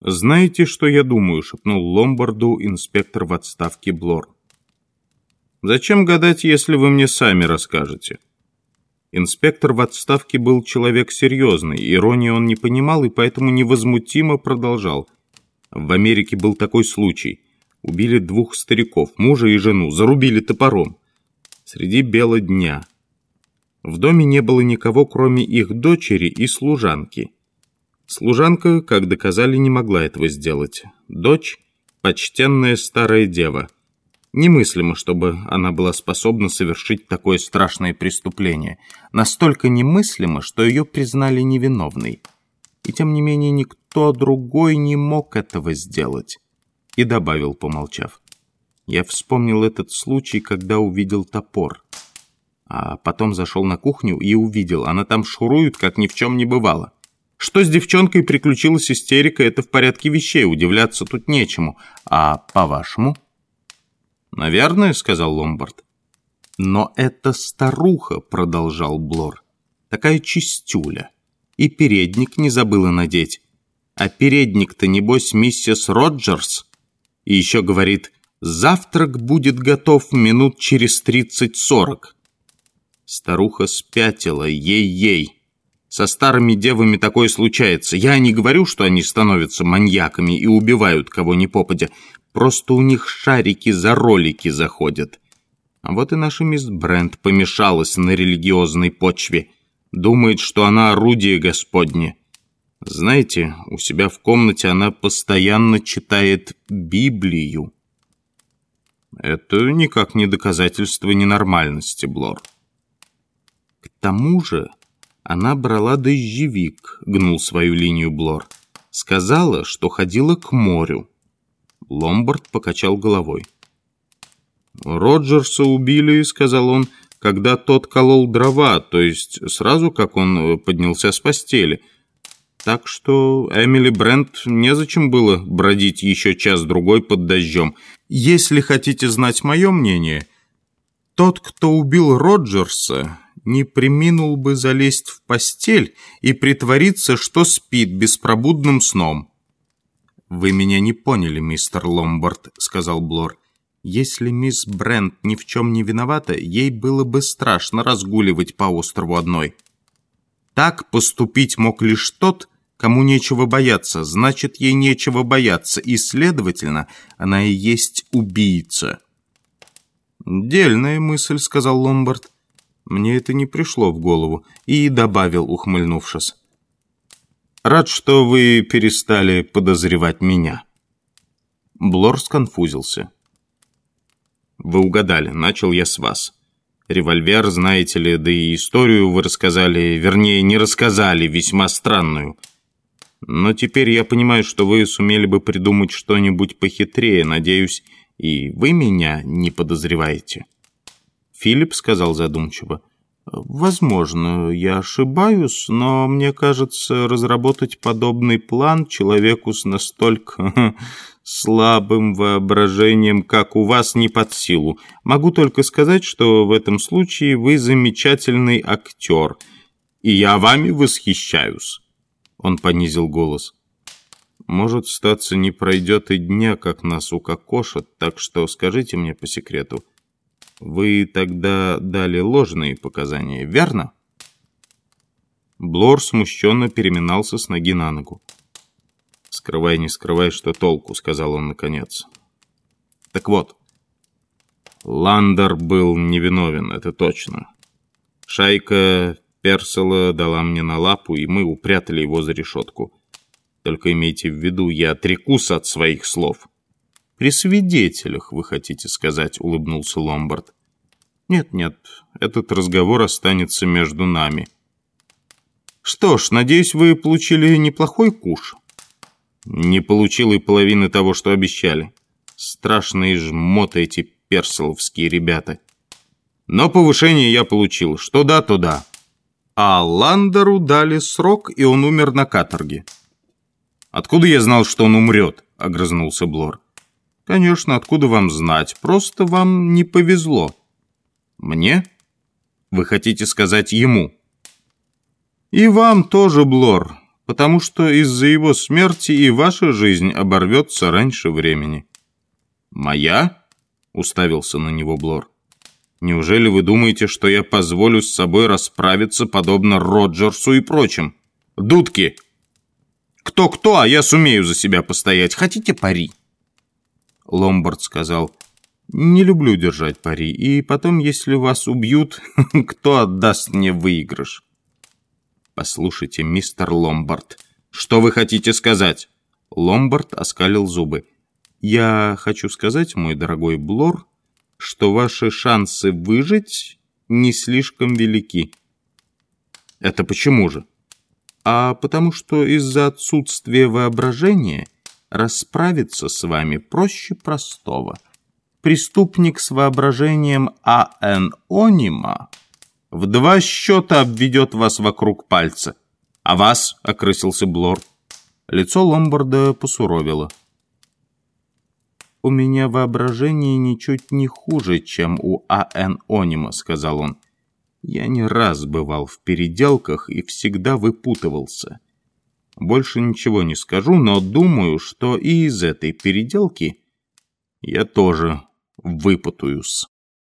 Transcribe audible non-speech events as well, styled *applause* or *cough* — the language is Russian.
«Знаете, что я думаю?» — шепнул Ломбарду инспектор в отставке Блор. «Зачем гадать, если вы мне сами расскажете?» Инспектор в отставке был человек серьезный, иронии он не понимал и поэтому невозмутимо продолжал. В Америке был такой случай. Убили двух стариков, мужа и жену, зарубили топором. Среди бела дня. В доме не было никого, кроме их дочери и служанки. Служанка, как доказали, не могла этого сделать. Дочь – почтенная старая дева. Немыслимо, чтобы она была способна совершить такое страшное преступление. Настолько немыслимо, что ее признали невиновной. И тем не менее никто другой не мог этого сделать. И добавил, помолчав. Я вспомнил этот случай, когда увидел топор. А потом зашел на кухню и увидел, она там шурует, как ни в чем не бывало. Что с девчонкой приключилась истерика, это в порядке вещей, удивляться тут нечему. А по-вашему? Наверное, сказал Ломбард. Но это старуха, продолжал Блор. Такая чистюля. И передник не забыла надеть. А передник-то, небось, миссис Роджерс. И еще говорит, завтрак будет готов минут через тридцать-сорок. Старуха спятила, ей-ей. Со старыми девами такое случается. Я не говорю, что они становятся маньяками и убивают кого ни попадя. Просто у них шарики за ролики заходят. А вот и наша мисс Брент помешалась на религиозной почве. Думает, что она орудие Господне. Знаете, у себя в комнате она постоянно читает Библию. Это никак не доказательство ненормальности, Блор. К тому же она брала дождевик, гнул свою линию Блор. Сказала, что ходила к морю. Ломбард покачал головой. «Роджерса убили», — сказал он, — «когда тот колол дрова, то есть сразу, как он э, поднялся с постели. Так что Эмили Брент незачем было бродить еще час-другой под дождем. Если хотите знать мое мнение, тот, кто убил Роджерса, не приминул бы залезть в постель и притвориться, что спит беспробудным сном. «Вы меня не поняли, мистер Ломбард», — сказал Блор. «Если мисс Брент ни в чем не виновата, ей было бы страшно разгуливать по острову одной. Так поступить мог лишь тот, кому нечего бояться, значит, ей нечего бояться, и, следовательно, она и есть убийца». «Дельная мысль», — сказал Ломбард. Мне это не пришло в голову, и добавил, ухмыльнувшись. «Рад, что вы перестали подозревать меня». Блор сконфузился. «Вы угадали, начал я с вас. Револьвер, знаете ли, да и историю вы рассказали, вернее, не рассказали, весьма странную. Но теперь я понимаю, что вы сумели бы придумать что-нибудь похитрее, надеюсь, и вы меня не подозреваете». Филипп сказал задумчиво. «Возможно, я ошибаюсь, но мне кажется, разработать подобный план человеку с настолько *laughs* слабым воображением, как у вас, не под силу. Могу только сказать, что в этом случае вы замечательный актер, и я вами восхищаюсь». Он понизил голос. «Может, статься не пройдет и дня, как нас укокошат, так что скажите мне по секрету». Вы тогда дали ложные показания, верно? Блор смущенно переминался с ноги на ногу. «Скрывай, не скрывай, что толку», — сказал он наконец. «Так вот, Ландер был невиновен, это точно. Шайка Персела дала мне на лапу, и мы упрятали его за решетку. Только имейте в виду, я отрекусь от своих слов». «При свидетелях, вы хотите сказать», — улыбнулся Ломбард. «Нет-нет, этот разговор останется между нами». «Что ж, надеюсь, вы получили неплохой куш?» «Не получил и половины того, что обещали. Страшные жмоты эти персиловские ребята. Но повышение я получил. Что да, то да. А Ландеру дали срок, и он умер на каторге». «Откуда я знал, что он умрет?» — огрызнулся Блор. «Конечно, откуда вам знать? Просто вам не повезло». «Мне? Вы хотите сказать ему?» «И вам тоже, Блор. потому что из-за его смерти и ваша жизнь оборвется раньше времени». «Моя?» — уставился на него Блор. «Неужели вы думаете, что я позволю с собой расправиться, подобно Роджерсу и прочим? Дудки! Кто-кто, а я сумею за себя постоять. Хотите пари?» Ломбард сказал, «Не люблю держать пари, и потом, если вас убьют, *laughs* кто отдаст мне выигрыш?» «Послушайте, мистер Ломбард, что вы хотите сказать?» Ломбард оскалил зубы. «Я хочу сказать, мой дорогой Блор, что ваши шансы выжить не слишком велики». «Это почему же?» «А потому что из-за отсутствия воображения расправиться с вами проще простого» преступник с воображением А.Н.Онима в два счета обведет вас вокруг пальца. А вас, — окрысился Блор. Лицо Ломбарда посуровило. «У меня воображение ничуть не хуже, чем у А.Н. Онима», — сказал он. «Я не раз бывал в переделках и всегда выпутывался. Больше ничего не скажу, но думаю, что и из этой переделки я тоже выпутаюсь.